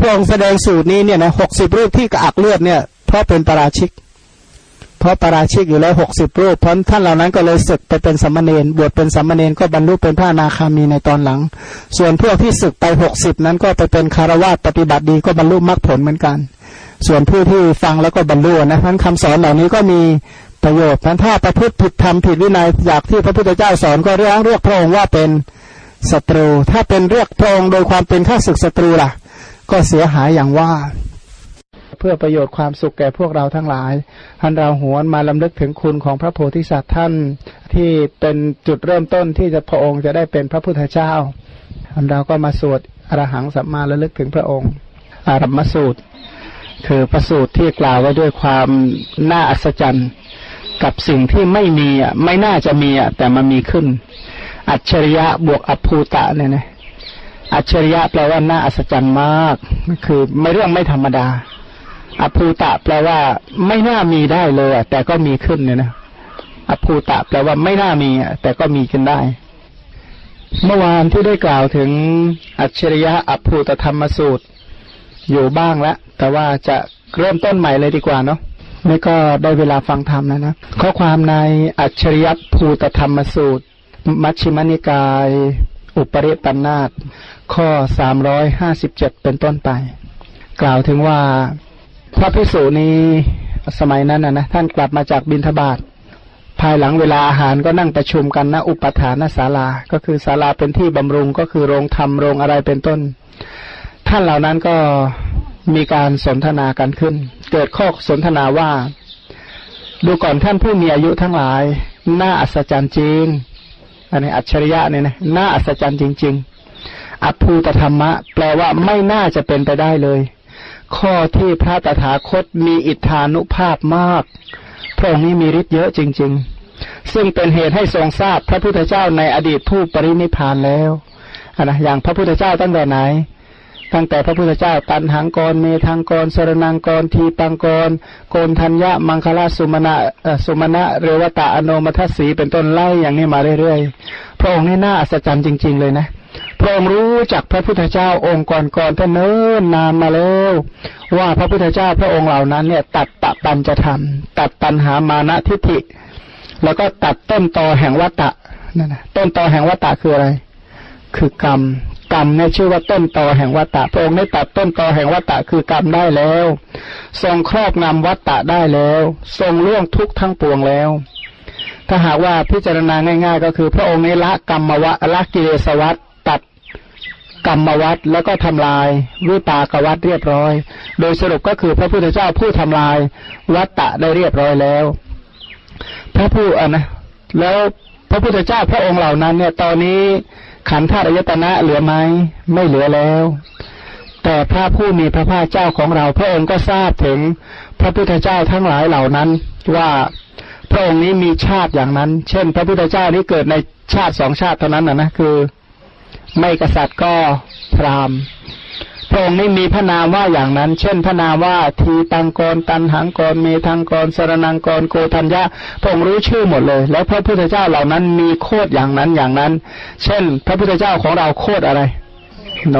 พระองค์แสดงสูตรนี้เนี่ยนะหกสิบรูปที่กระอักเลือดเนี่ยเพราะเป็นปราชิก เพราะปราชิกอยู่แล้วหกสิบรูปเพราะท่านเหล่านั้นก็เลยศึกไปเป็นสัมมาเนนบวชเป็นสัมมาเนนก็บรรลุเป็นพระนาคามีในตอนหลัง ส่วนพวกที่ศึกไปหกสิบนั้นก็ไปเป็นคารวาสปฏิบัติดีก็บรรลุมรรคผลเหมือนกัน ส่วนผู้ที่ฟังแล้วก็บรรลุนะท่านคำสอนเหล่านี้ก็มีประโยชน์ท่านถ้าประพฤติผิดธรรมผิดวินัยจากที่พระพุทธเจ้าสอนก็เรียกเรียกพระองค์ว่าเป็นศัตรู ถ้าเป็นเรียกพระองค์โดยความเป็นข้าศึกศัตรูล่ะ ก็เสียหายอย่างว่า เพื่อประโยชน์ความสุขแก่พวกเราทั้งหลายท่านเราหวนมาลำลึกถึงคุณของพระโพธิสัตว์ท่านที่เป็นจุดเริ่มต้นที่จะพระองค์จะได้เป็นพระพุทธเจ้าท่านเราก็มาสวดอรหังสัมมาระลึกถึงพระองค์ อารัมมสูตร คือประสูตรที่กล่าวไว้ด้วยความน่าอัศจรรย์กับสิ่งที่ไม่มีอะไม่น่าจะมีอะแต่มันมีขึ้น อัจฉริยะบวกอภูตะเนี่ยนะ อัจฉริยะแปลว่าน่าอัศจรรย์มาก คือไม่เรื่องไม่ธรรมดา อภูตะแปลว่า ไม่น่ามีได้เลยแต่ก็มีขึ้นเนี่ยนะอภูตะแปลว่าไม่น่ามีแต่ก็มีขึ้นได้ เมื่อวานที่ได้กล่าวถึงอัจฉริยะอภูตธรรมสูตร อยู่บ้างแล้วแต่ว่าจะเริ่มต้นใหม่เลยดีกว่าเนาะนี่ก็ได้เวลาฟังธรรมแล้วนะ ข้อความในอัจฉริยภูตธรรมสูตร มัชฌิมนิกาย อุปริปันธาตข้อสามร้อยห้าสิบเจ็ดเป็นต้นไป กล่าวถึงว่าพระพิสุนี้สมัยนั้นนะนะท่านกลับมาจากบินทบาทภายหลังเวลาอาหารก็นั่งประชุมกันณอุปทานศาลา ก็คือศาลาเป็นที่บำรุงก็คือโรงธรรมโรงอะไรเป็นต้น ท่านเหล่านั้นก็มีการสนทนากันขึ้น เกิดข้อสนทนาว่า ดูก่อนท่านผู้มีอายุทั้งหลาย น่าอัศจรรย์จริง อันนี้อัจฉริยะเนี่ยนะน่าอัศจรรย์จริง ๆอภูตธรรมะ แปลว่าไม่น่าจะเป็นไปได้เลย ข้อที่พระตถาคตมีอิทธานุภาพมากพระองค์นี้มีฤทธิ์เยอะจริง ๆ ซึ่งเป็นเหตุให้ทรงทราบพระพุทธเจ้าในอดีตผู้ปรินิพานแล้วนนะอย่างพระพุทธเจ้าตั้งแต่ไหน ตั้งแต่พระพุทธเจ้าตันหังกรเมทังกรสรนังกรทีปังกรโกนทัญญะมังคลาสุมาณะสุมาณะเรวตะอโนมัทสีเป็นต้นไล่อย่างนี้มาเรื่อยๆ พระองค์นี่น่าอัศจรรย์จริง ๆ เลยนะพระองค์รู้จักพระพุทธเจ้าองค์ก่อนๆท่านเนิ่นนานมาแล้วว่าพระพุทธเจ้าพระองค์เหล่านั้นเนี่ย ตัดตะปัญจะทำตัดตันหามานะทิฏฐิ แล้วก็ตัดต้นตอแห่งวัตตะนั่นนะต้นตอแห่งวัตตะคืออะไร คือกรรม กรรมเนี่ยชื่อว่าต้นตอแห่งวัตตะพระองค์ได้ตัดต้นตอแห่งวัตตะคือกรรมได้แล้ว ทรงครอบงำวัตตะได้แล้ว ทรงล่วงทุกข์ทั้งปวงแล้ว ถ้าหากว่าพิจารณาง่าย ๆ ก็คือ พระองค์ในละกรรมวัตละกิเลสวัตตัดกรรมวัตแล้วก็ทำลายวิปากวัตเรียบร้อย โดยสรุปก็คือพระพุทธเจ้าผู้ทำลายวัตตะได้เรียบร้อยแล้ว พระผู้อะนะแล้วพระพุทธเจ้าพระองค์เหล่านั้นเนี่ยตอนนี้ ขันธาตุอายตนะเหลือไหมไม่เหลือแล้ว แต่พระผู้มีพระภาคเจ้าของเรา พระองค์ก็ทราบถึงพระพุทธเจ้าทั้งหลายเหล่านั้น ว่าพระองค์นี้มีชาติอย่างนั้น เช่น พระพุทธเจ้านี้เกิดในชาติสองชาติเท่านั้นนะนะคือ ไม่กษัตริย์ก็พราหมณ์ พระองค์นี้มีพระนามว่าอย่างนั้น เช่นพระนามว่าทีตังกรตันหังกรเมทังกรสรนังกรโกธัญญาพระองค์รู้ชื่อหมดเลย แล้วพระพุทธเจ้าเหล่านั้นมีโคตรอย่างนั้นอย่างนั้น เช่น พระพุทธเจ้าของเราโคตรอะไร โน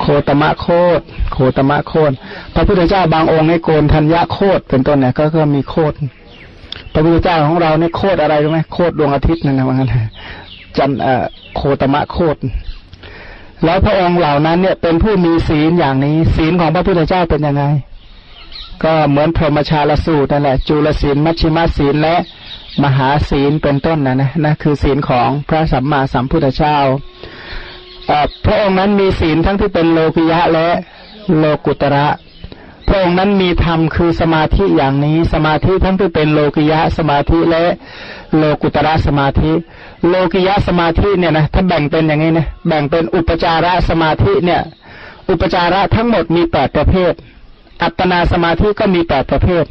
โคตมะโคตรโคตมะโคตรพระพุทธเจ้าบางองค์ในโกณฑัญญะโคตรเป็นต้นเนี่ยก็ก็มีโคตรพระพุทธเจ้าของเราเนี่ยโคตรอะไรรู้ไหมโคตรดวงอาทิตย์นั่นนะว่างั้นจันเอ่อโคตมะโคตร แล้วพระองค์เหล่านั้นเนี่ยเป็นผู้มีศีลอย่างนี้ ศีลของพระพุทธเจ้าเป็นยังไง ก็เหมือนพรหมชาลสูตรนั่นแหละ จุลศีลมัชชิมาศีลและมหาศีลเป็นต้นนะนะนั่นคือศีลของพระสัมมาสัมพุทธเจ้าพระองค์นั้นมีศีลทั้งที่เป็นโลกิยะและโลกุตระ พระองค์นั้นมีธรรมคือสมาธิอย่างนี้ สมาธิทั้งที่เป็นโลกิยะสมาธิและ โลกุตระสมาธิ โลกิยะสมาธิเนี่ยนะถ้าแบ่งเป็นอย่างนี้นะแบ่งเป็นอุปจาระสมาธิเนี่ย อุปจาระทั้งหมดมีแปดประเภท อัปปนาสมาธิก็มีแปดประเภท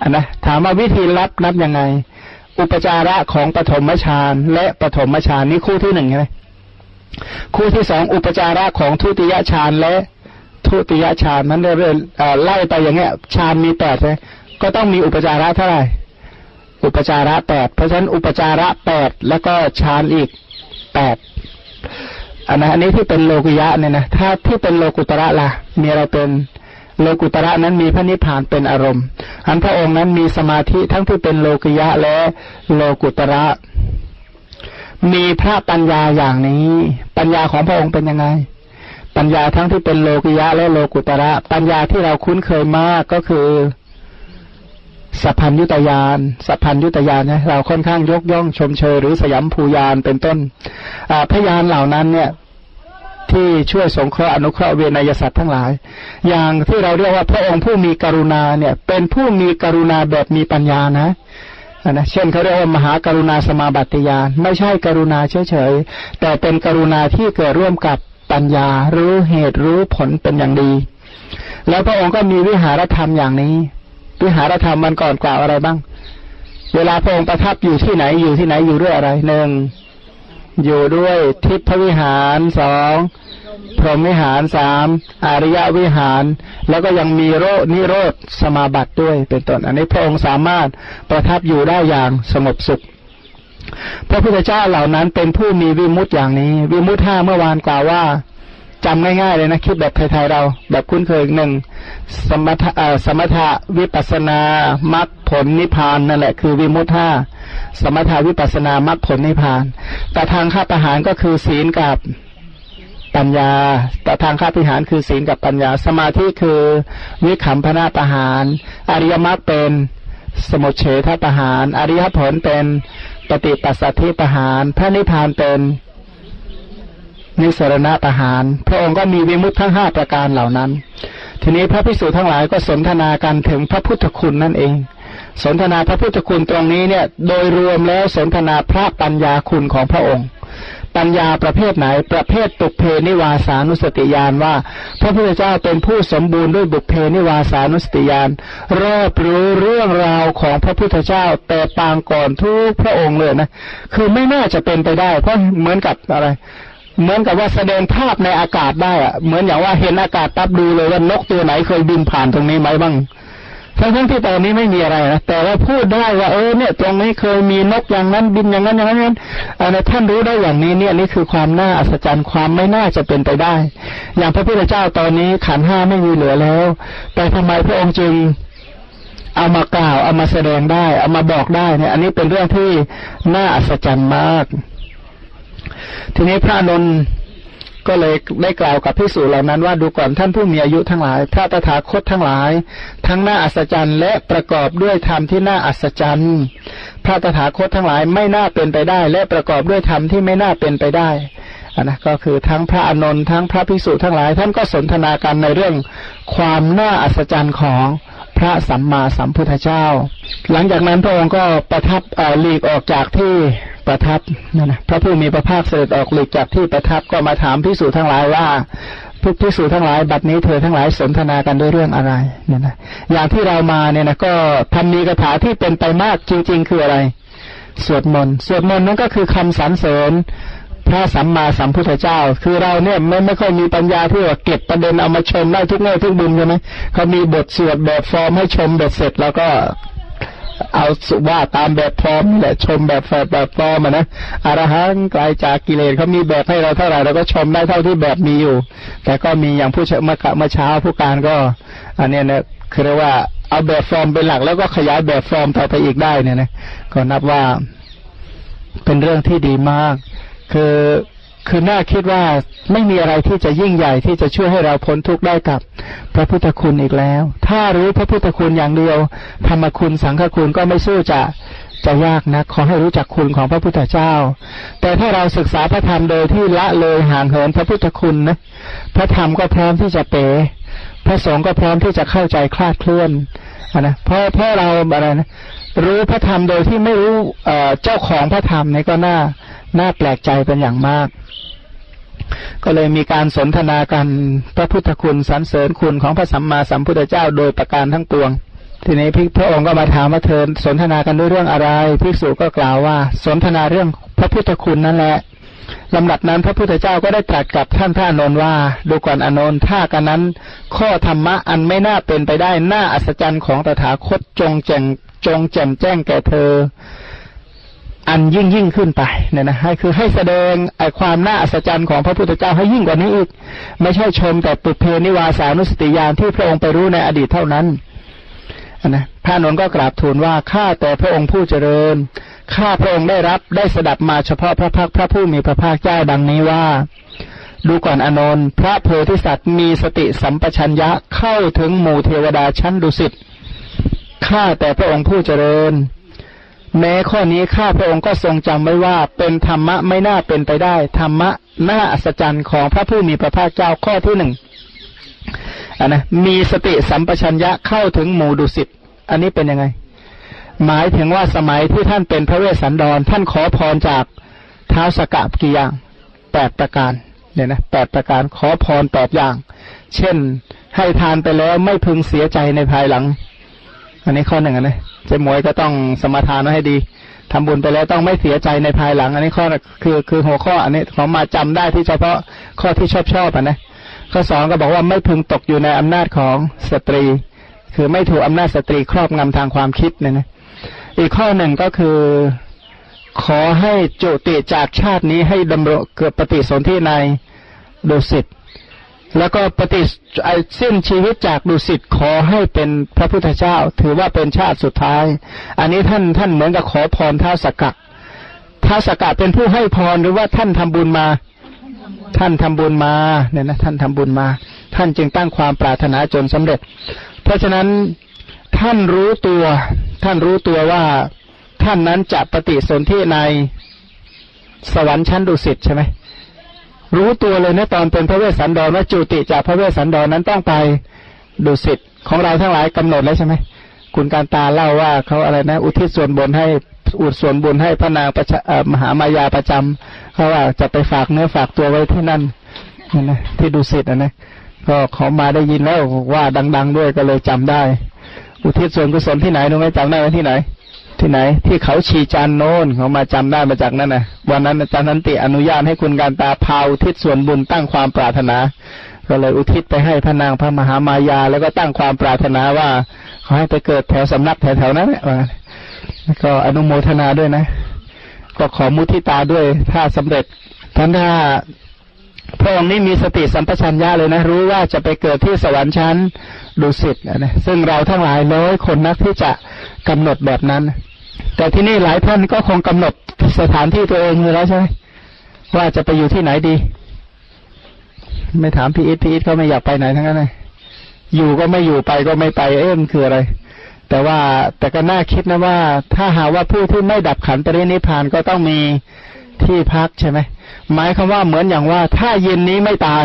อันนะถามว่าวิธีรับนับยังไง อุปจาระของปฐมฌานและปฐมฌานนี่คู่ที่หนึ่งใช่ไหมคู่ที่สองอุปจาระของทุติยฌานและทุติยฌานนั้นเรื่อยๆไล่ไปอย่างเงี้ยฌานมีแปดเลยก็ต้องมีอุปจาระเท่าไหร่ อุปจาระแปดเพราะฉะนั้นอุปจาระแปดแล้วก็ฌานอีกแปดอันนะอันนี้ที่เป็นโลกุยะเนี่ยนะถ้าที่เป็นโลกุตระล่ะ มีอะไรเป็นโลกุตระนั้นมีพระนิพพานเป็นอารมณ์ อันพระองค์นั้นมีสมาธิทั้งที่เป็นโลกุยะและโลกุตระ มีพระปัญญาอย่างนี้ ปัญญาของพระองค์เป็นยังไง ปัญญาทั้งที่เป็นโลกุยะและโลกุตระ ปัญญาที่เราคุ้นเคยมากก็คือ สัพพัญยุตยานสัพพัญยุตยานเนี่ยเราค่อนข้างยกย่องชมเชยหรือสยามภูยานเป็นต้นพยานเหล่านั้นเนี่ยที่ช่วยสงเคราะห์อนุเคราะห์เวนยสัตว์ทั้งหลาย อย่างที่เราเรียกว่าพระองค์ผู้มีกรุณาเนี่ย เป็นผู้มีกรุณาแบบมีปัญญานะนะเช่นเขาเรียกว่ามหากรุณาสมาบัติยานไม่ใช่กรุณาเฉยๆแต่เป็นกรุณาที่เกิดร่วมกับปัญญารู้เหตุรู้ผลเป็นอย่างดี แล้วพระองค์ก็มีวิหารธรรมอย่างนี้ วิหารธรรมมันก่อนกล่าวอะไรบ้าง เวลาพระองค์ประทับอยู่ที่ไหนอยู่ที่ไหนอยู่ด้วยอะไรหนึ่งอยู่ด้วยทิพวิหารสองพรหมวิหารสามอริยวิหาร แล้วก็ยังมีโรนิโรธสมาบัติด้วยเป็นต้นอันนี้พระองค์สามารถประทับอยู่ได้อย่างสงบสุข พระพุทธเจ้าเหล่านั้นเป็นผู้มีวิมุตติอย่างนี้ วิมุตติห้าเมื่อวานกล่าวว่าจำง่ายๆเลยนะคิดแบบไทยๆเรา แบบคุ้นเคยหนึ่ง สมถะสมถะวิปัสนามรรคผลนิพพานนั่นแหละคือวิมุตติสมถาวิปัสนามรรคผลนิพพาน แต่ทางข้าประหารก็คือศีลกับปัญญา แต่ทางข้าพิหารคือศีลกับปัญญา สมาธิคือวิขำพนาประหารอริยมรรคเป็นสมุเฉทประหารอริยผลเป็นปฏิปัสสัทธิประหาร พระนิพพานเป็นนิสรณะประหาร พระองค์ก็มีวิมุตทั้งห้าประการเหล่านั้น ทีนี้พระพิสุทั้งหลายก็สนทนากันถึงพระพุทธคุณนั่นเอง สนทนาพระพุทธคุณตรงนี้เนี่ย โดยรวมแล้วสนทนาพระปัญญาคุณของพระองค์ ปัญญาประเภทไหน ประเภทปุเพนิวาสานุสติญาณว่า พระพุทธเจ้าเป็นผู้สมบูรณ์ด้วยบุเพนิวาสานุสติญาณรอบรู้เรื่องราวของพระพุทธเจ้าแต่ปางก่อนทุกพระองค์เลยนะ คือไม่น่าจะเป็นไปได้ เพราะเหมือนกับอะไร เหมือนกับว่าแสดงภาพในอากาศได้อะเหมือนอย่างว่าเห็นอากาศตั๊บดูเลยว่านกตัวไหนเคยบินผ่านตรงนี้ไหมบ้างทั้งทั้งที่ตอนนี้ไม่มีอะไรนะแต่ว่าพูดได้ว่าเออเนี่ย ตรงนี้เคยมีนกอย่างนั้นบินอย่างนั้นอย่างนั้นอันนี้ท่านรู้ได้อย่างนี้เนี่ยนี่คือความน่าอัศจรรย์ความไม่น่าจะเป็นไปได้ อย่างพระพุทธเจ้าตอนนี้ขันห้าไม่มีเหลือแล้ว แต่ทำไมพระองค์จึงเอามากล่าวเอามาแสดงได้ เอามาบอกได้เนี่ย อันนี้เป็นเรื่องที่น่าอัศจรรย์มาก ทีนี้พระนนท์ก็เลยได้กล่าวกับพิสูจเหล่านั้นว่าดูก่อนท่านผู้มีอายุทั้งหลาย พระตถาคตทั้งหลาย ทั้งน้าอัศจรรย์ และประกอบด้วยธรรมที่น่าอัศจรรย์ พระตถาคตทั้งหลายไม่น่าเป็นไปได้ และประกอบด้วยธรรมที่ไม่น่าเป็นไปได้อันนะก็คือทั้งพระอนนท์ทั้งพระพิสุทั้งหลาย ท่านก็สนทนากันในเรื่องความน่าอัศจรรย์ของพระสัมมาสัมพุทธเจ้า หลังจากนั้นพระองค์ก็ประทับหลีกออกจากที่ ประทับนั่นนะพระผู้มีพระภาคเสด็จออกหลีกจากที่ประทับก็มาถามพิสูจทั้งหลายว่าทุกพิสูจทั้งหลายบัดนี้เธอทั้งหลายสนทนากันด้วยเรื่องอะไรเนี่ยนะอย่างที่เรามาเนี่ยนะก็ทำมีคาถาที่เป็นไปมากจริง ๆ คืออะไร สวดมนต์สวดมนต์นั่นก็คือคำสรรเสริญพระสัมมาสัมพุทธเจ้า คือเราเนี่ยไม่ไม่ค่อยมีปัญญาที่ว่าเก็บประเด็นเอามาชมได้ทุกแง่ทุกบุญใช่ไหมเขามีบทสวดแบบฟอร์มให้ชมแบบเสร็จแล้วก็ เอาสุว่าตามแบบฟอร์มนี่แหละชมแบบแฝดแบบฟอร์มนะอรหังไกลจากกิเลสเขามีแบบให้เราเท่าไหร่เราก็ชมได้เท่าที่แบบมีอยู่ แต่ก็มีอย่างผู้เมื่อเมื่อเช้าผู้การก็ อันนี้เนี่ยคือเรียกว่าเอาแบบฟอร์มเป็นหลักแล้วก็ขยายแบบฟอร์มต่อไปอีกได้เนี่ยนะก็นับว่าเป็นเรื่องที่ดีมาก คือ คือน่าคิดว่าไม่มีอะไรที่จะยิ่งใหญ่ที่จะช่วยให้เราพ้นทุกข์ได้กับพระพุทธคุณอีกแล้ว ถ้ารู้พระพุทธคุณอย่างเดียว ธรรมคุณสังฆคุณก็ไม่สู้จะจะยากนะขอให้รู้จักคุณของพระพุทธเจ้า แต่ถ้าเราศึกษาพระธรรมโดยที่ละเลยห่างเหินพระพุทธคุณนะพระธรรมก็พร้อมที่จะเป๋พระสงฆ์ก็พร้อมที่จะเข้าใจคลาดเคลื่อนนะเพราะเพราะเราอะไรนะรู้พระธรรมโดยที่ไม่รู้เจ้าของพระธรรมนี่ก็น่า น่าแปลกใจเป็นอย่างมาก ก็เลยมีการสนทนากันพระพุทธคุณสรรเสริญคุณของพระสัมมาสัมพุทธเจ้าโดยประการทั้งปวง ทีนี้พิพระองค์ก็มาถามว่าเธอสนทนากันด้วยเรื่องอะไรพิสุก็กล่าวว่า สนทนาเรื่องพระพุทธคุณนั่นแหละลำดับนั้นพระพุทธเจ้าก็ได้ตรัสกับท่านพระอนนท์ว่า ดูก่อนอนนท์ถ้ากันนั้น ข้อธรรมะอันไม่น่าเป็นไปได้น่าอัศจรรย์ของตถาคตจงแจ่งจงแจ่มแจ้งแก่เธอ อันยิ่งยิ่งขึ้นไปเนี่ยนะให้คือให้แสดงไอความน่าอัศจรรย์ของพระพุทธเจ้าให้ยิ่งกว่านี้อีก ไม่ใช่ชมแต่ปุเพนิวาสานุสติญาณที่พระองค์ไปรู้ในอดีตเท่านั้นนะพระนนท์ก็กราบทูลว่าข้าแต่พระองค์ผู้เจริญข้าพระองค์ได้รับได้สดับมาเฉพาะพระพักพระผู้มีพระภาคเจ้าดังนี้ว่า ดูก่อนอนนท์พระโพธิสัตว์มีสติสัมปชัญญะเข้าถึงหมู่เทวดาชั้นดุสิตข้าแต่พระองค์ผู้เจริญ แม้ข้อนี้ข้าพระองค์ก็ทรงจำไว้ว่าเป็นธรรมะไม่น่าเป็นไปได้ ธรรมะน่าอัศจรรย์ของพระผู้มีพระภาคเจ้าข้อที่หนึ่งอันนะมีสติสัมปชัญญะเข้าถึงหมู่ดุสิตอันนี้เป็นยังไง หมายถึงว่าสมัยที่ท่านเป็นพระเวสสันดร ท่านขอพรจากเท้าสกัดกี่อย่างแปดประการเนี่ยนะแปดประการขอพรแปดอย่าง เช่น ให้ทานไปแล้วไม่พึงเสียใจในภายหลัง อันนี้ข้อหนึ่งนะเจ๊หมวยก็ต้องสมทานไว้ให้ดีทำบุญไปแล้วต้องไม่เสียใจในภายหลัง อันนี้ข้อคือคือหัวข้อ อันนี้ขอมาจำได้ที่เฉพาะข้อที่ชอบชอบอะนะข้อสองก็บอกว่าไม่พึงตกอยู่ในอำนาจของสตรี คือไม่ถูกอำนาจสตรีครอบงำทางความคิดเนี่ยนะอีกข้อหนึ่งก็คือ ขอให้จุติจากชาตินี้ให้ดำรงเกิดปฏิสนธิในดุสิต แล้วก็ปฏิสิ้นชีวิตจากดุสิตขอให้เป็นพระพุทธเจ้า ถือว่าเป็นชาติสุดท้าย อันนี้ท่านท่านเหมือนกับขอพรท้าสกัดท้าสกัดเป็นผู้ให้พรหรือว่าท่านทำบุญมา ท่านทำบุญมาเนี่ยนะท่านทำบุญมา ท่านจึงตั้งความปรารถนาจนสำเร็จ เพราะฉะนั้นท่านรู้ตัว ท่านรู้ตัวว่าท่านนั้นจะปฏิสนธิในสวรรค์ชั้นดุสิตใช่ไหม รู้ตัวเลยนะตอนเป็นพระเวสสันดรว่าจุติจากพระเวสสันดรนั้นต้องไปดุสิตของเราทั้งหลายกำหนดแล้วใช่ไหมคุณการตาเล่าว่าเขาอะไรนะ อุทิศส่วนบนให้อุดส่วนบุญให้พระนางประมหามายาประจำเขาว่าจะไปฝากเนื้อฝากตัวไว้ที่นั่นนะที่ดุสิตนะนะก็เขามาได้ยินแล้วว่าดัง ๆ ด้วยก็เลยจำได้ อุทิศส่วนกุศลที่ไหนรู้ไหมจำได้ไหมที่ไหน ที่ไหน ที่เขาชีจานโน้นเขามาจำได้มาจากนั่นนะวันนั้นอาจารย์นันติอนุญาตให้คุณการตาพาอุทิศส่วนบุญตั้งความปรารถนา ก็เลยอุทิศไปให้พระนางพระมหามายา แล้วก็ตั้งความปรารถนาว่าขอให้ไปเกิดแถวสำนักแถวๆนั้นแหละก็อนุโมทนาด้วยนะ ก็ขอมุทิตาด้วยถ้าสำเร็จท่านถ้า พระองค์นี้มีสติสัมปชัญญะเลยนะ รู้ว่าจะไปเกิดที่สวรรค์ชั้นดุสิตนะซึ่งเราทั้งหลายร้อยคนนักที่จะกำหนดแบบนั้น แต่ที่นี่หลายท่านก็คงกำหนดสถานที่ตัวเองเลยแล้วใช่ไหมว่าจะไปอยู่ที่ไหนดี ไม่ถามพี่อิทพี่อิทเขาไม่อยากไปไหนทั้งนั้นเลยอยู่ก็ไม่อยู่ไปก็ไม่ไปเอ๊ะมันคืออะไร แต่ว่าแต่ก็น่าคิดนะว่า ถ้าหาว่าผู้ที่ไม่ดับขันปรินิพานก็ต้องมีที่พักใช่ไหม หมายคำว่าเหมือนอย่างว่า ถ้าเย็นนี้ไม่ตาย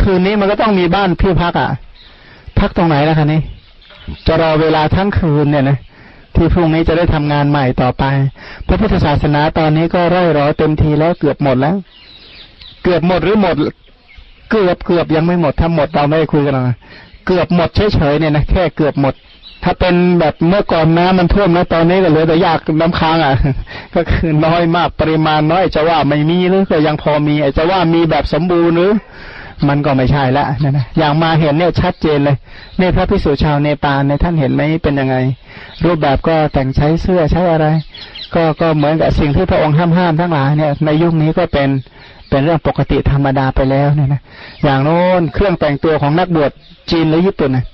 คืนนี้มันก็ต้องมีบ้านที่พักอะ พักตรงไหนล่ะคะนี่จะรอเวลาทั้งคืนเนี่ยนะที่พรุ่งนี้จะได้ทำงานใหม่ต่อไป พระพุทธศาสนาตอนนี้ก็ร่อยรอเต็มทีแล้วเกือบหมดแล้ว เกือบหมดหรือหมด เกือบเกือบยังไม่หมดถ้าหมดเราไม่ได้คุยกันหรอกเกือบหมดเฉยๆเนี่ยนะแค่เกือบหมด ถ้าเป็นแบบเมื่อก่อนน้ำมันท่วมนะตอนนี้ก็เหลือแต่ยากน้ำค้างอะ ก็คือน้อยมากปริมาณน้อยจะว่าไม่มีหรือก็ยังพอมีจะว่ามีแบบสมบูรณ์หรือมันก็ไม่ใช่ละนะนะอย่างมาเห็นเนี่ยชัดเจนเลยเนี่ยพระพิสุชาวเนปาลเนี่ยท่านเห็นไหมเป็นยังไง รูปแบบก็แต่งใช้เสื้อใช้อะไร ก็ก็เหมือนกับสิ่งที่พระองค์ห้ามห้ามทั้งหลายเนี่ย ในยุคนี้ก็เป็นเป็นเรื่องปกติธรรมดาไปแล้วเนี่ยนะอย่างโน้นเครื่องแต่งตัวของนักบวชจีนหรือญี่ปุ่นนะ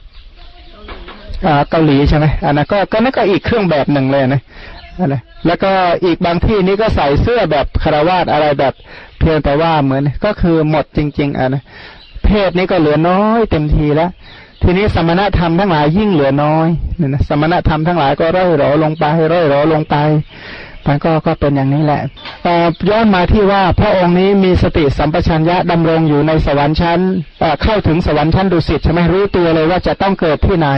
เกาหลีใช่ไหมอันนั้นก็ก็นั่นก็อีกเครื่องแบบหนึ่งเลยนะนะแล้วก็อีกบางที่นี่ก็ใส่เสื้อแบบคารวาสอะไรแบบเพียงแต่ว่าเหมือนก็คือหมดจริง ๆอะนะเพศนี้ก็เหลือน้อยเต็มทีแล้วทีนี้สมณธรรมทั้งหลายยิ่งเหลือน้อยเนี่ยนะสมณธรรมทั้งหลายก็ร่อยหรอลงไปร่อยหรอลงไป มันก็ก็เป็นอย่างนี้แหละย้อนมาที่ว่าพระองค์นี้มีสติสัมปชัญญะดำรงอยู่ในสวรรค์ชั้นเข้าถึงสวรรค์ชั้นดุสิตใช่ไหมรู้ตัวเลยว่าจะต้องเกิดที่ไหน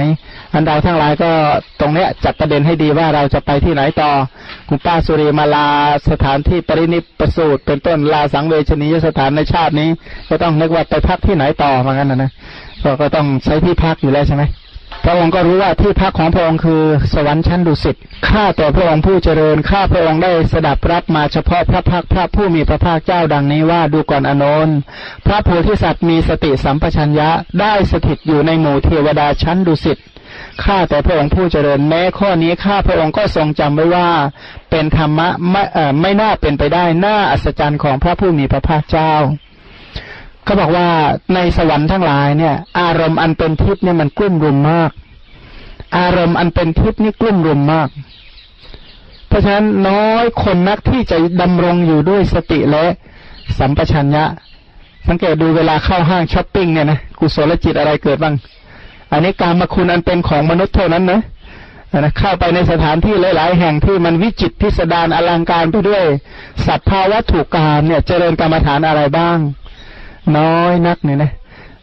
อันดาวทั้งหลายก็ตรงเนี้ยจัดประเด็นให้ดีว่าเราจะไปที่ไหนต่อคุณป้าสุริมาลาสถานที่ปรินิพสูตรเป็นต้นลาสังเวชนียสถานในชาตินี้ ก็ต้องนึกว่าไปพักที่ไหนต่อเหมือนกันนะนะก็ต้องใช้ที่พักอยู่แล้วใช่ไหม พระองค์ก็รู้ว่าที่พักของพระองค์คือสวรรค์ชั้นดุสิต ข้าแต่พระองค์ผู้เจริญ ข้าพระองค์ได้สดับรับมาเฉพาะพระพักพระผู้มีพระภาคเจ้าดังนี้ว่าดูก่อนอนนท์พระโพธิสัตว์มีสติสัมปชัญญะได้สถิตอยู่ในหมู่เทวดาชั้นดุสิตข้าแต่พระองค์ผู้เจริญแม้ข้อนี้ข้าพระองค์ก็ทรงจำไว้ว่า เป็นธรรมะไม่เอ่อไม่น่าเป็นไปได้น่าอัศจรรย์ของพระผู้มีพระภาคเจ้า เขาบอกว่าในสวรรค์ทั้งหลายเนี่ย อารมณ์อันเป็นทิพย์เนี่ยมันกลุ่มรุมมาก อารมณ์อันเป็นทิพย์นี่กลุ่มรุมมาก เพราะฉะนั้นน้อยคนนักที่จะดำรงอยู่ด้วยสติและสัมปชัญญะ สังเกตดูเวลาเข้าห้างช้อปปิ้งเนี่ยนะกุศลจิตอะไรเกิดบ้าง อันนี้การมาคุณอันเป็นของมนุษย์เท่านั้นนะนะเข้าไปในสถานที่หลาย ๆ แห่งที่มันวิจิตพิสดารอลังการไปด้วย สัพพาวัตถุกรรมเนี่ยเจริญกรรมฐานอะไรบ้าง น้อยนักเนี่ยนะ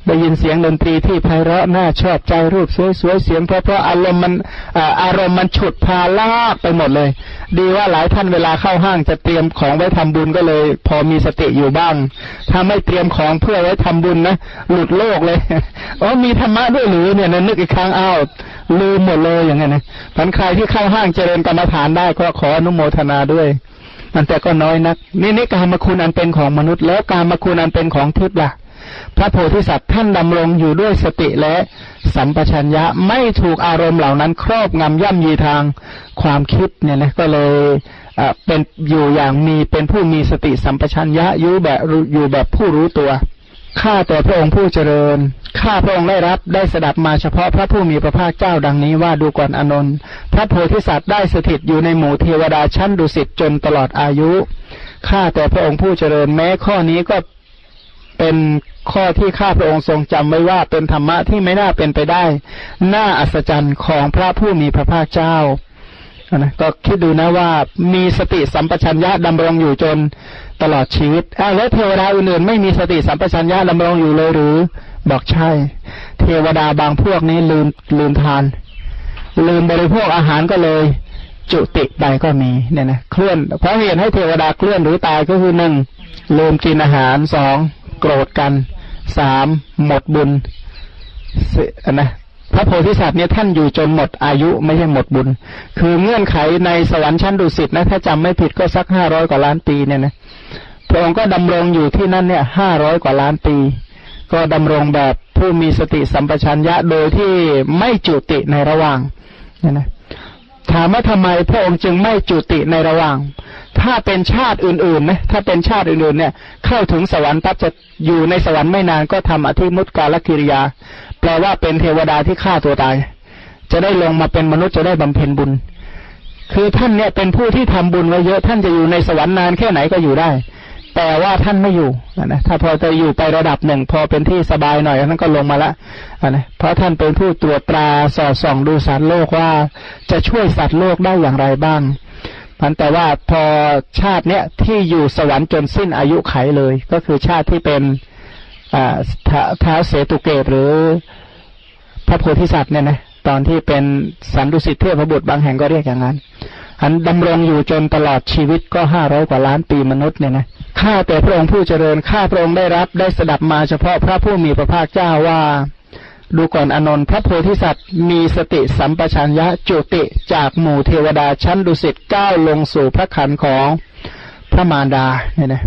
ได้ยินเสียงดนตรีที่ไพเราะน่าชอบใจรูปสวยๆเสียง เพราะเพราะอารมณ์มันอารมณ์มันฉุดพาลากไปหมดเลย ดีว่าหลายท่านเวลาเข้าห้างจะเตรียมของไว้ทำบุญก็เลย พอมีสติอยู่บ้าง ถ้าไม่เตรียมของเพื่อไว้ทำบุญนะหลุดโลกเลยอ๋อมีธรรมะด้วยหรือเนี่ยนะนึกอีกครั้งอ้าวลืมหมดเลยอย่างเงี้ยนะพันใครที่เข้าห้างเจริญกรรมฐานได้ก็ขออนุโมทนาด้วย มันแต่ก็น้อยนัก นี่นี่การมคุณอันเป็นของมนุษย์ แล้วการมคุณอันเป็นของทิพย์ล่ะ พระโพธิสัตว์ท่านดำรงอยู่ด้วยสติและสัมปชัญญะไม่ถูกอารมณ์เหล่านั้น ครอบงำย่ำยีทางความคิดเนี่ยนะก็เลยเป็นอยู่อย่างมีเป็นผู้มีสติสัมปชัญญะอยู่แบบอยู่แบบผู้รู้ตัว ข้าแต่พระองค์ผู้เจริญ ข้าพระองค์ได้รับได้สดับมาเฉพาะพระผู้มีพระภาคเจ้าดังนี้ว่าดูก่อนอนนท์พระโพธิสัตว์ได้สถิตอยู่ในหมู่เทวดาชั้นดุสิตจนตลอดอายุ ข้าแต่พระองค์ผู้เจริญแม้ข้อนี้ก็เป็นข้อที่ข้าพระองค์ทรงจำไว้ว่าเป็นธรรมะที่ไม่น่าเป็นไปได้ น่าอัศจรรย์ของพระผู้มีพระภาคเจ้า นะก็คิดดูนะว่ามีสติสัมปชัญญะดำรงอยู่จนตลอดชีวิตอ้าวแล้วเทวดาอื่นๆไม่มีสติสัมปชัญญะดำรงอยู่เลยหรือ บอกใช่ เทวดาบางพวกนี้ลืมลืมทาน ลืมบริโภคอาหารก็เลย จุติไปก็มีเนี่ยนะเคลื่อน เพราะเหตุให้เทวดาเคลื่อนหรือตายก็คือหนึ่งลืมกินอาหารสองโกรธกันสามหมดบุญนะ พระโพธิสัตว์เนี่ยท่านอยู่จนหมดอายุไม่ใช่หมดบุญ คือเงื่อนไขในสวรรค์ชั้นดุสิตนะถ้าจำไม่ผิดก็สักห้าร้อยกว่าล้านปีเนี่ยนะพระองค์ก็ดำรงอยู่ที่นั่นเนี่ยห้าร้อยกว่าล้านปี ก็ดำรงแบบผู้มีสติสัมปชัญญะโดยที่ไม่จุติในระหว่างเนี่ยนะถามว่าทำไมพระองค์จึงไม่จุติในระหว่าง ถ้าเป็นชาติอื่นๆนะถ้าเป็นชาติอื่นๆเนี่ย เข้าถึงสวรรค์ปั๊บจะอยู่ในสวรรค์ไม่นานก็ทำอธิมุตกาลกิริยา แปลว่าเป็นเทวดาที่ฆ่าตัวตาย จะได้ลงมาเป็นมนุษย์จะได้บำเพ็ญบุญ คือท่านเนี่ยเป็นผู้ที่ทำบุญไว้เยอะท่านจะอยู่ในสวรรค์นานแค่ไหนก็อยู่ได้ แต่ว่าท่านไม่อยู่นะถ้าพอจะอยู่ไประดับหนึ่ง พอเป็นที่สบายหน่อยท่านก็ลงมาละนะเพราะท่านเป็นผู้ตรวจตราสอดส่องดูสัตว์โลกว่าจะช่วยสัตว์โลกได้อย่างไรบ้างพันแต่ว่าพอชาติเนี้ยที่อยู่สวรรค์จนสิ้นอายุไขเลย ก็คือชาติที่เป็น ท้าเสตุเกตหรือพระโพธิสัตว์เนี่ยนะตอนที่เป็นสันดุสิตเทพบุตรบางแห่งก็เรียกอย่างนั้นอันดำรงอยู่จนตลอดชีวิตก็ห้าร้อยกว่าล้านปีมนุษย์เนี่ยนะข้าแต่พระองค์ผู้เจริญข้าพระองค์ได้รับได้สดับมาเฉพาะพระผู้มีพระภาคเจ้าว่า ดูก่อนอนนท์พระโพธิสัตว์มีสติสัมปชัญญะจุติจากหมู่เทวดาชั้นดุสิตก้าวลงสู่พระขันของพระมารดาเนี่ยนะ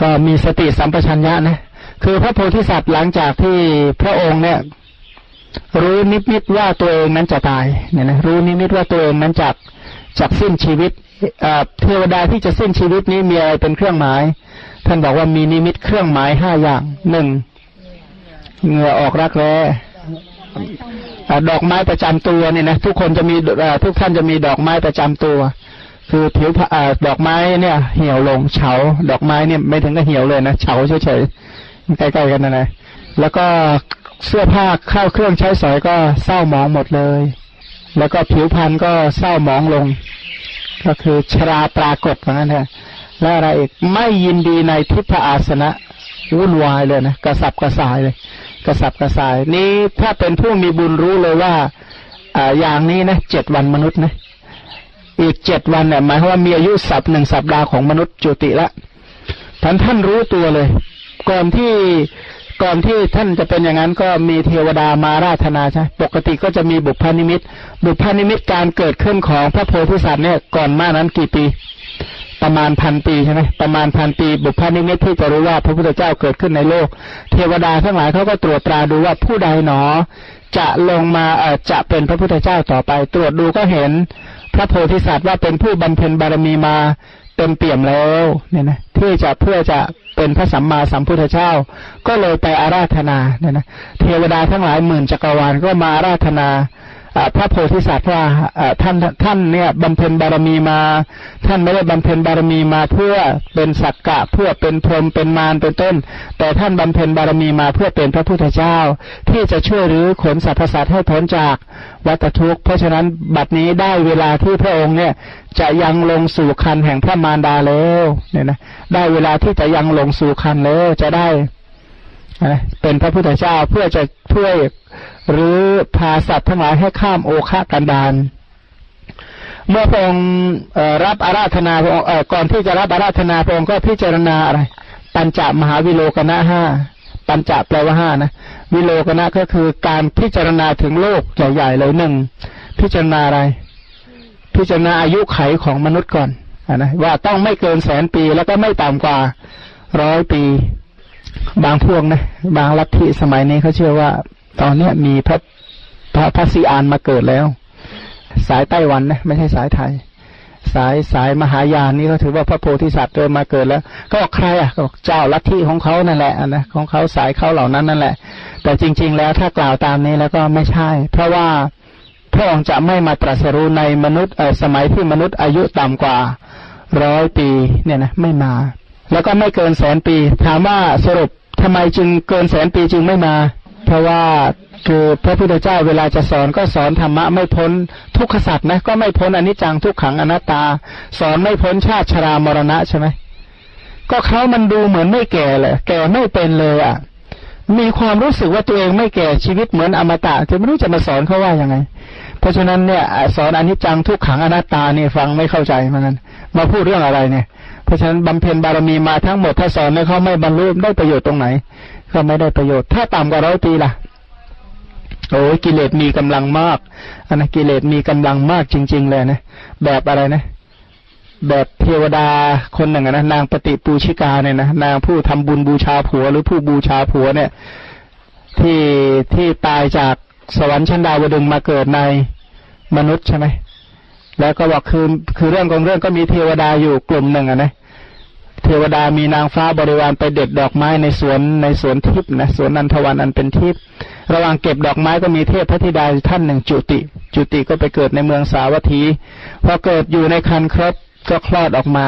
ก็มีสติสัมปชัญญะนะ คือพระโพธิสัตว์หลังจากที่พระองค์เนี่ย รู้นิมิตว่าตัวเองนั้นจะตายเนี่ยนะรู้นิมิตว่าตัวเองนั้นจะจะสิ้นชีวิตเทวดาที่จะสิ้นชีวิตนี้มีอะไรเป็นเครื่องหมาย ท่านบอกว่ามีนิมิตเครื่องหมายห้าอย่างหนึ่งเหงื่อออกรักแร้ดอกไม้ประจำตัวเนี่ยนะทุกคนจะมีทุกท่านจะมีดอกไม้ประจำตัว คือผิวดอกไม้เนี่ย เหี่ยวลงเฉา ดอกไม้เนี่ยไม่ถึงกับเหี่ยวเลยนะเฉาเฉยๆ ใกล้ๆกันนะนะแล้วก็เสื้อผ้าข้าวเครื่องใช้สอยก็เศร้าหมองหมดเลย แล้วก็ผิวพรรณก็เศร้าหมองลง ก็คือชราปรากฏเหมือนกันนะและอะไรอีกไม่ยินดีในทิพอาสนะวุ่นวายเลยนะกระสับกระส่ายเลย กระสับกระส่าย นี้ถ้าเป็นผู้มีบุญรู้เลยว่าอ่าอย่างนี้นะเจ็ดวันมนุษย์นะอีกเจ็ดวันเนี่ยหมายความว่ามีอายุสับหนึ่งสัปดาห์ของมนุษย์จุติละท่านท่านรู้ตัวเลย ก่อนที่ก่อนที่ท่านจะเป็นอย่างนั้นก็มีเทวดามาอาราธนาใช่ปกติก็จะมีบุพานิมิต บุพานิมิตการเกิดขึ้นของพระโพธิสัตว์เนี่ยก่อนมานั้นกี่ปี ประมาณพันปีใช่ไหมประมาณพันปี บุพนิมิตที่จะรู้ว่าพระพุทธเจ้าเกิดขึ้นในโลก เทวดาทั้งหลายเขาก็ตรวจตราดูว่าผู้ใดหนอ จะลงมาเออจะเป็นพระพุทธเจ้าต่อไป ตรวจดูก็เห็นพระโพธิสัตว์ว่าเป็นผู้บำเพ็ญบารมีมา เต็มเปี่ยมแล้วเนี่ยนะที่จะเพื่อจะเป็นพระสัมมาสัมพุทธเจ้า ก็เลยไปอาราธนาเนี่ยนะเทวดาทั้งหลายหมื่นจักรวาลก็มาอาราธนา พระโพธิสัตว์ว่าท่านท่านเนี่ยบำเพ็ญบารมีมา ท่านไม่ได้บำเพ็ญบารมีมาเพื่อเป็นสักกะเพื่อเป็นพรหมเป็นมารเป็นต้น แต่ท่านบำเพ็ญบารมีมาเพื่อเป็นพระพุทธเจ้า ที่จะช่วยรื้อขนสรรพสัตว์ให้พ้นจากวัฏทุกข์เพราะฉะนั้นบัดนี้ได้เวลาที่พระองค์เนี่ยจะยังลงสู่คันแห่งพระมารดาแล้วเนี่ยนะได้เวลาที่จะยังลงสู่คันแล้วจะได้เป็นพระพุทธเจ้าเพื่อจะเพื่อ หรือพาสัตว์ทั้งหลายให้ข้ามโอคะกันดานเมื่อพระองค์รับอาราธนาพระองค์ก่อนที่จะรับอาราธนาพระองค์ก็พิจารณาอะไร ปัญจมหาวิโลกนะห้าปัญจแปลว่าห้านะ วิโลกนะก็คือการพิจารณาถึงโลกใหญ่ๆเลยหนึ่งพิจารณาอะไร พิจารณาอายุไขของมนุษย์ก่อนนะว่าต้องไม่เกินแสนปีแล้วก็ไม่ต่ำกว่าร้อยปี บางพวกนะ บางลัทธิสมัยนี้เขาเชื่อว่า ตอนเนี้ยมีพระพระพระสีอานมาเกิดแล้ว สายไต้หวันนะไม่ใช่สายไทย สายสายมหายานนี่เขาถือว่าพระโพธิสัตว์เดินมาเกิดแล้ว ก็ใครอะก็เจ้าลัทธิของเขานั่นแหละนะของเขาสายเขาเหล่านั้นนั่นแหละ แต่จริง ๆ แล้วถ้ากล่าวตามนี้แล้วก็ไม่ใช่ เพราะว่าพระองค์จะไม่มาตรัสรู้ในมนุษย์สมัยที่มนุษย์อายุต่ำกว่าร้อยปีเนี่ยนะไม่มา แล้วก็ไม่เกินแสนปี ถามว่าสรุปทำไมจึงเกินแสนปีจึงไม่มา ราะว่าคือพระพุทธเจ้าเวลาจะสอนก็สอนธรรมะไม่พ้นทุกขสัตว์นะก็ไม่พ้นอนิจจังทุกขังอนัตตา สอนไม่พ้นชาติชรามรณะใช่ไหมก็เขามันดูเหมือนไม่แก่เลยแก่ไม่เป็นเลยอะ มีความรู้สึกว่าตัวเองไม่แก่ชีวิตเหมือนอมตะจะไม่รู้จะมาสอนเขาว่ายังไง เพราะฉะนั้นเนี่ยสอนอนิจจังทุกขังอนัตตาเนี่ยฟังไม่เข้าใจเหมือนกันมาพูดเรื่องอะไรเนี่ย เพราะฉะนั้นบำเพ็ญบารมีมาทั้งหมดถ้าสอนให้เขาไม่บรรลุได้ประโยชน์ตรงไหน ก็ไม่ได้ประโยชน์ ถ้าต่ำกว่าร้อยปีล่ะโอ้ยกิเลสมีกำลังมากอันนะกิเลสมีกำลังมากจริง ๆ เลยนะแบบอะไรนะ แบบเทวดาคนหนึ่งนะนางปฏิปูชิกาเนี่ยนะนางผู้ทำบุญบูชาผัว หรือผู้บูชาผัวเนี่ย ที่ที่ตายจากสวรรค์ชั้นดาวดึงมาเกิดในมนุษย์ใช่ไหมแล้วก็บอกคือคือเรื่องของเรื่องก็มีเทวดาอยู่กลุ่มหนึ่งอะนะ เทวดามีนางฟ้าบริวารไปเด็ดดอกไม้ในสวนในสวนทิพย์นะสวนนันทวันอันเป็นทิพย์ระหว่างเก็บดอกไม้ก็มีเทพพระธิดาท่านหนึ่งจุติ จุติก็ไปเกิดในเมืองสาวัตถีพอเกิดอยู่ในคันครบก็คลอดออกมา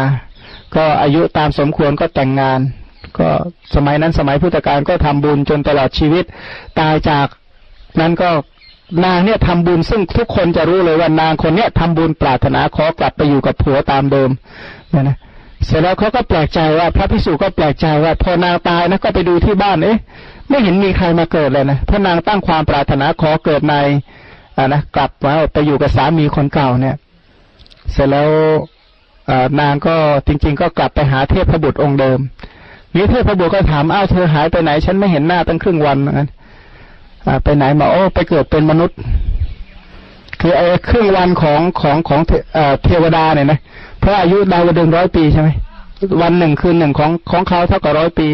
ก็อายุตามสมควรก็แต่งงาน ก็สมัยนั้นสมัยพุทธกาลก็ทำบุญจนตลอดชีวิต ตายจากนั้นก็นางเนี่ยทำบุญซึ่งทุกคนจะรู้เลยว่านางคนเนี้ยทำบุญปรารถนาขอกลับไปอยู่กับผัวตามเดิมเนะนะ เสร็จแล้วเขาก็แปลกใจว่า พระพิสุก็แปลกใจว่า พอนางตายนะก็ไปดูที่บ้านเอ๊ะ ไม่เห็นมีใครมาเกิดเลยนะพระนางตั้งความปรารถนาขอเกิดในอ่านะกลับมาไปอยู่กับสามีคนเก่าเนี่ย เสร็จแล้วนางก็จริง ๆ ก็กลับไปหาเทพบุตรองค์เดิมนี้เทพบุตรก็ถามอ้าวเธอหายไปไหน ฉันไม่เห็นหน้าตั้งครึ่งวันงั้นไปไหนมาโอ้ไปเกิดเป็นมนุษย์ คือไอ้ครึ่งวันของของของเทวดาเนี่ยนะ พราะอายุดาวดึงร้อยปีใช่ไหมวันหนึ่งคืนหนึ่งของของเขาเท่ากับร้อยปี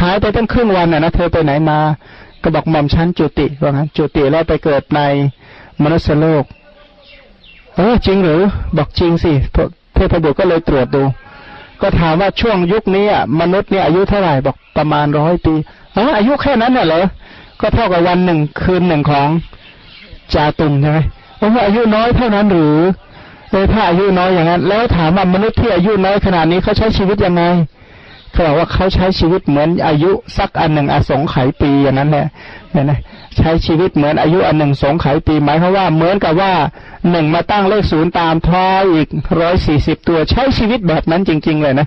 หายไปตั้งครึ่งวันน่ะนะเธอไปไหนมา ก็บอกหม่อมชั้นจุติว่างั้นจุติแล้วไปเกิดในมนุษยโลกเออจริงหรือ บอกจริงสิเทพบุตรก็เลยตรวจดู ก็ถามว่าช่วงยุคนี้อะมนุษย์เนี่ยอายุเท่าไหร่บอกประมาณร้อยปีเอออายุแค่นั้นน่ะเหรอก็เท่ากับวันหนึ่งคืนหนึ่งของจาตุมใช่ไหมว่าอายุน้อยเท่านั้นหรือ เออถ้าอายุน้อยอย่างนั้น แล้วถามว่ามนุษย์ที่อายุน้อยขนาดนี้เขาใช้ชีวิตยังไงเขาบอกว่าเขาใช้ชีวิตเหมือนอายุสักอันหนึ่งอสงไขยปีอย่างนั้นแหละเนี่ยนะใช้ชีวิตเหมือนอายุอันหนึ่งสงไขยปีหมายความว่าเหมือนกับว่าหนึ่งมาตั้งเลขศูนย์ตามท้ายอีกร้อยสี่สิบตัวใช้ชีวิตแบบนั้นจริง ๆ เลยนะ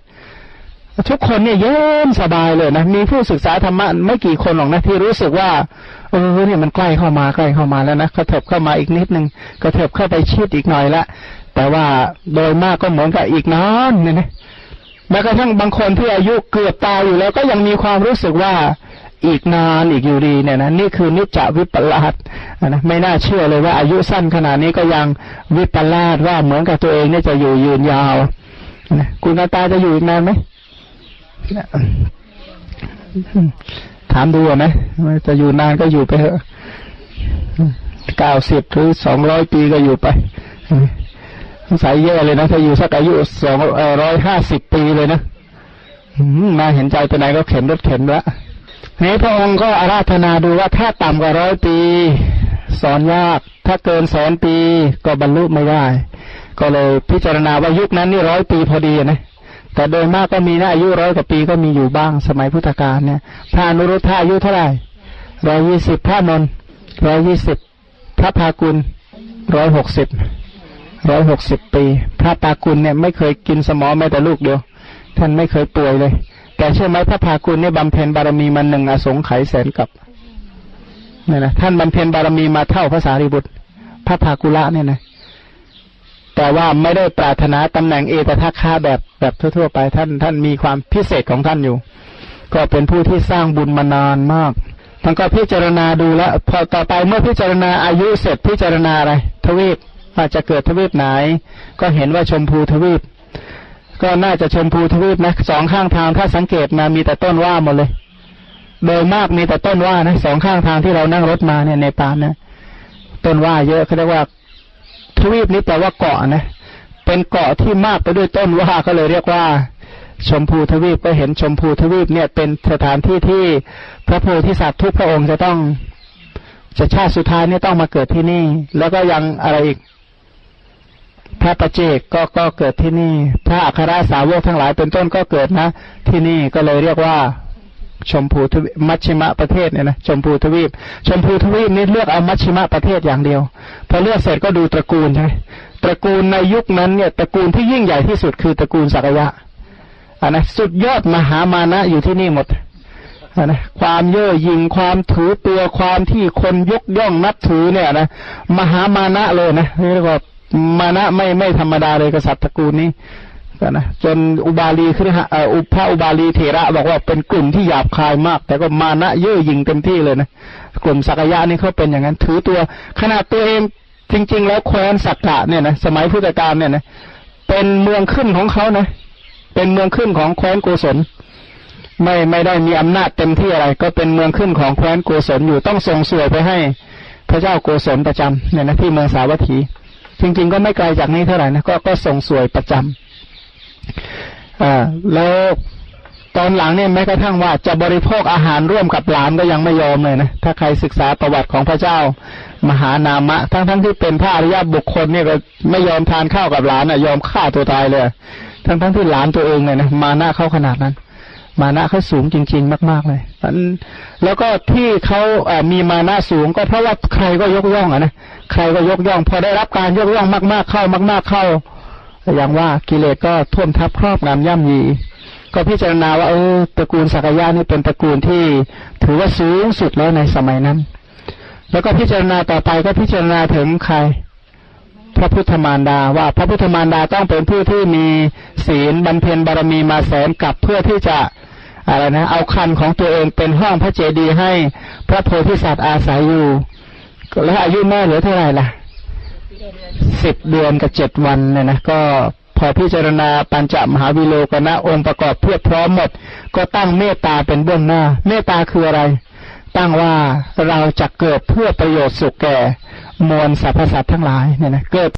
ทุกคนเนี่ยเย็นสบายเลยนะ มีผู้ศึกษาธรรมะไม่กี่คนหรอกนะที่รู้สึกว่า เออเนี่ยมันใกล้เข้ามาใกล้เข้ามาแล้วนะกระเถิบเข้ามาอีกนิดนึงกระเถิบเข้าไปชิดอีกหน่อยละ แต่ว่าโดยมากก็เหมือนกับอีกนานเนี่ยนะแม้กระทั่งบางคนที่อายุเกือบตายอยู่แล้วก็ยังมีความรู้สึกว่าอีกนานอีกอยู่ดีเนี่ยนะนี่คือนิจจวิปลาสนะไม่น่าเชื่อเลยว่าอายุสั้นขนาดนี้ก็ยังวิปลาสว่าเหมือนกับตัวเองเนี่ยจะอยู่ยืนยาวนะคุณกาตาจะอยู่อีกนานไหมถามดูนะจะอยู่นานก็อยู่ไปเถอะเก้าสิบหรือสองร้อยปีก็อยู่ไป สายแย่เลยนะ ถ้าอยู่สักอายุสองร้อยห้าสิบปีเลยนะมาเห็นใจไปไหนก็เข็นรถเข็นละนี้พระองค์ก็อาราธนาดูว่าถ้าต่ำกว่าร้อยปี สอนยาก ถ้าเกินแสนปีก็บรรลุไม่ได้ ก็เลยพิจารณาว่ายุคนั้นนี่ร้อยปีพอดีนะแต่โดยมากก็มีนะอายุร้อยกว่าปีก็มีอยู่บ้างสมัยพุทธกาลเนี่ยพระนุรุทธาอายุเท่าไหร่ร้อยยี่สิบพระนนร้อยยี่สิบพระพากุลร้อยหกสิบ ร้อยหกสิบปี พระปากุลเนี่ยไม่เคยกินสมอแม้แต่ลูกเดียว ท่านไม่เคยป่วยเลย แต่เชื่อไหมพระพากุลเนี่ยบำเพ็ญบารมีมันหนึ่งอสงไขยแสนกับเนี่ยนะท่านบำเพ็ญบารมีมาเท่าพระสารีบุตร พระภากุละเนี่ยนะแต่ว่าไม่ได้ปรารถนาตำแหน่งเอตทัคคาแบบแบบทั่ว ๆ ไปท่านท่านมีความพิเศษของท่านอยู่ ก็เป็นผู้ที่สร้างบุญมานานมากท่านก็พิจารณาดูแล้ว พอต่อไปเมื่อพิจารณาอายุเสร็จพิจารณาอะไร ทวีป ว่าจะเกิดทวีปไหน ก็เห็นว่าชมพูทวีป ก็น่าจะชมพูทวีปนะสองข้างทางถ้าสังเกตมามีแต่ต้นว่าหมดเลย โดยมากมีแต่ต้นว่านะสองข้างทางที่เรานั่งรถมาเนี่ยในปานนะต้นว่าเยอะเขาเรียกว่าทวีปนี้แปลว่าเกาะนะ เป็นเกาะที่มากไปด้วยต้นว่าก็เลยเรียกว่า ชมพูทวีปก็เห็นชมพูทวีปเนี่ยเป็นสถานที่ที่พระโพธิสัตว์ทุกพระองค์จะต้องจะชาติสุดท้ายนี่ต้องมาเกิดที่นี่ แล้วก็ยังอะไรอีก พระประเจกก็ก็เกิดที่นี่ พระอัครสาวกทั้งหลายเป็นต้นก็เกิดนะ ที่นี่ก็เลยเรียกว่าชมพูทวีมัชชิมะประเทศเนี่ยนะชมพูทวีป ชมพูทวีปนี่เลือกเอามัชชิมะประเทศอย่างเดียว พอเลือกเสร็จก็ดูตระกูลใช่ไหมตระกูลในยุคนั้นเนี่ยตระกูลที่ยิ่งใหญ่ที่สุดคือตระกูลสักยะอันนะสุดยอดมหามานะอยู่ที่นี่หมดนะความเย่อหยิ่งความถือตัวความที่คนยกย่องนับถือเนี่ยนะมหามานะเลยนะเรียกว่า มานะไม่ไม่ธรรมดาเลยกษัตริย์ตระกูลนี้ก็นะจนอุบาลีคือฮะอุพระอุบาลีเถระบอกว่าเป็นกลุ่มที่หยาบคายมาก แต่ก็มานะเย่อหยิ่งเต็มที่เลยนะกลุ่มสักยะนี่เขาเป็นอย่างนั้น ถือตัว ขนาดตัวเองจริง ๆ แล้วแคว้นสักกะเนี่ยนะสมัยพุทธกาลเนี่ยนะเป็นเมืองขึ้นของเขานะเป็นเมืองขึ้นของแคว้นโกศลไม่ไม่ได้มีอำนาจเต็มที่อะไร ก็เป็นเมืองขึ้นของแคว้นโกศลอยู่ต้องส่งสวยไปให้ พระเจ้าโกศลประจำเนี่ยนะที่เมืองสาวัตถี จริง ๆ ก็ไม่ไกลจากนี้เท่าไหร่นะก็ก็ส่งสวยประจำอ่าแล้วตอนหลังเนี่ยแม้กระทั่งว่าจะบริโภคอาหารร่วมกับหลานก็ยังไม่ยอมเลยนะถ้าใครศึกษาประวัติของพระเจ้า มหานามะ ทั้งทั้งที่เป็นพระอริยบุคคลเนี่ยก็ไม่ยอมทานข้าวกับหลานอะ ยอมฆ่าตัวตายเลย ทั้งทั้งที่หลานตัวเองเนี่ยนะมาหน้าเข้าขนาดนั้น มานะเขาสูงจริง ๆ มาก ๆ เลยแล้วก็ที่เขามีมานะสูงก็เพราะว่าใครก็ยกย่องอะนะใครก็ยกย่อง พอได้รับการยกย่องมาก ๆ เข้ามาก ๆเข้าอย่างว่ากิเลสก็ท่วมทับครอบงำย่ำยี ก็พิจารณาว่าเออตระกูลสักยะนี่เป็นตระกูลที่ถือว่าสูงสุดแล้วในสมัยนั้น แล้วก็พิจารณาต่อไปก็พิจารณาถึงใคร พระพุทธมารดาว่าพระพุทธมารดาต้องเป็นผู้ที่มีศีลบำเพ็ญบารมีมาแสนกับเพื่อที่จะ อะไรนะ เอาคันของตัวเองเป็นห้องพระเจดีย์ให้พระโพธิสัตว์อาศัยอยู่ แล้วอายุแม่เหลือเท่าไหร่ล่ะสิบเดือนกับเจ็ดวันเนี่ยนะก็พอพิจารณาปัญจมหาวิโลกนะองค์ประกอบเพียบพร้อมหมด ก็ตั้งเมตตาเป็นเบื้องหน้า เมตตาคืออะไร ตั้งว่าเราจะเกิดเพื่อประโยชน์สุขแก่ มวลสรรพสัตว์ทั้งหลายเนี่ยนะเกิด